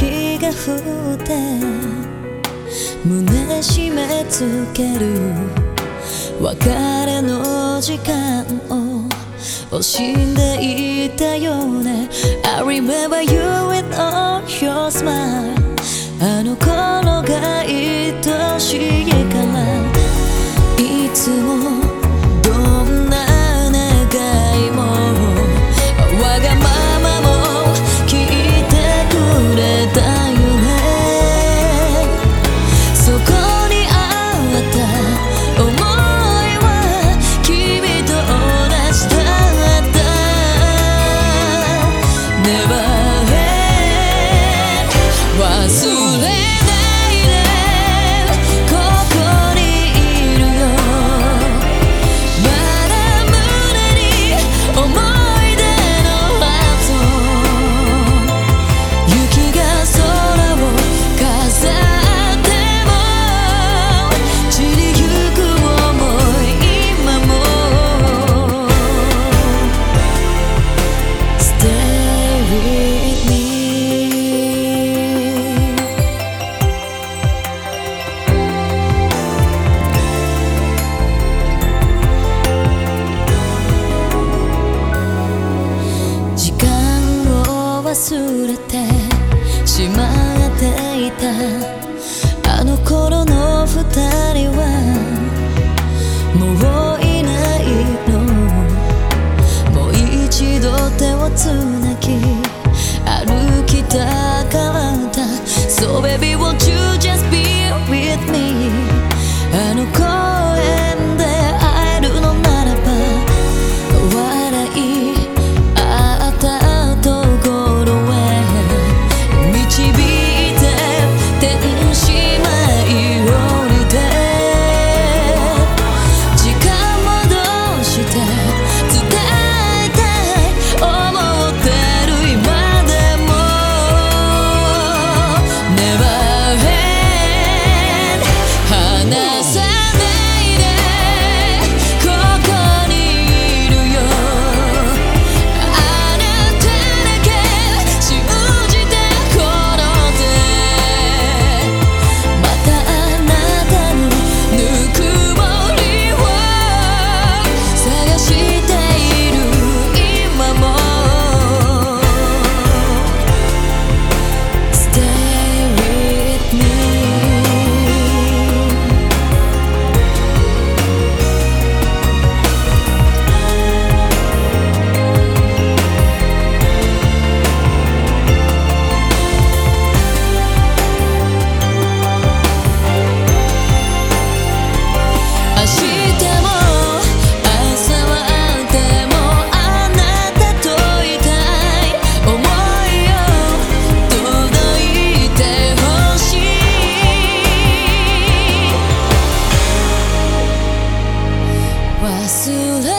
雪が降って胸締め付ける別れの時間を惜しんでいたよね。I remember you with all your smile あの頃がいたあの頃の二人はもういないの。もう一度手をつなぎ歩きたい。soon